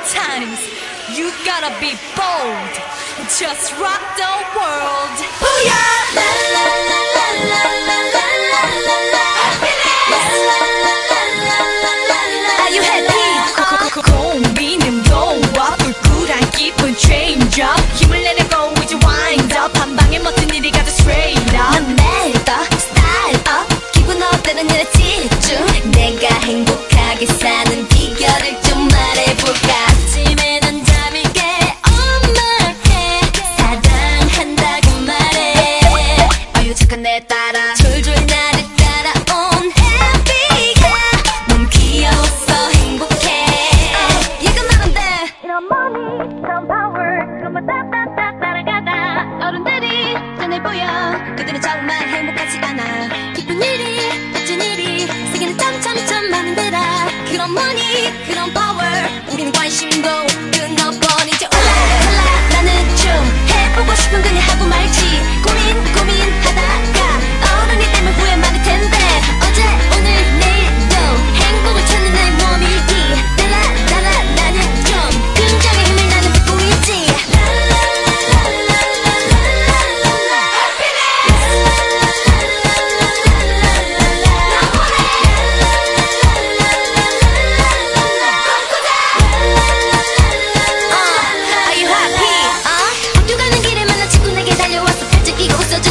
times. You gotta be bold. Just rock the world. Booyah! La la la la la la la la la la. La la la la la la la la. Are you happy? 고민은 너와 불굴한 기분 change up. 힘을 내려고 이제 wind up. 한 방에 멋진 일이 가져 straight up. 넌 매더 스타일 업 기분 어때는 일에 집중 내가 행복하게 사는 비결을 이런 power 그것만 따따따 따라가다. 어른들이 눈에 보여 그들은 정말 행복하지 않아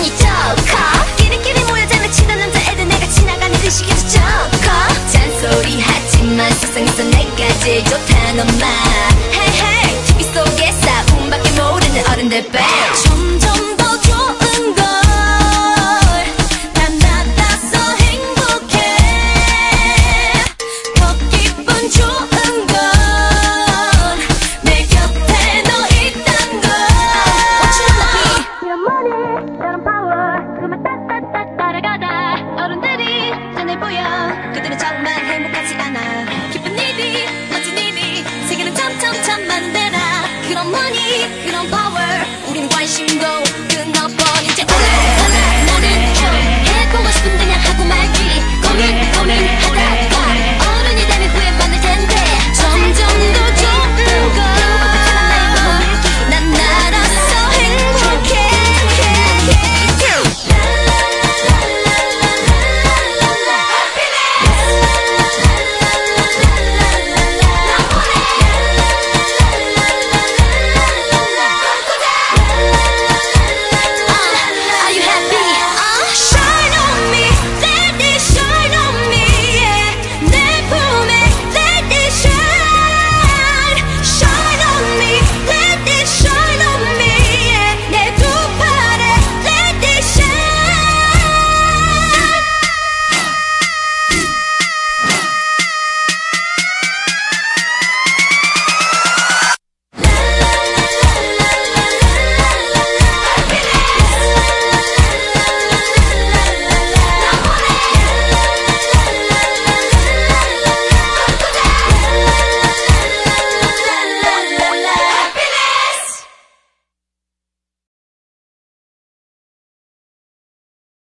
웃어주니 좋고 끼리끼리 모여 장난치던 남자애들 내가 지나가는 그 시기도 좋고 잔소리 하지만 세상에서 내가 제일 말. Hey hey TV 속에 싸움밖에 모르는 어른들 배 flashing gold.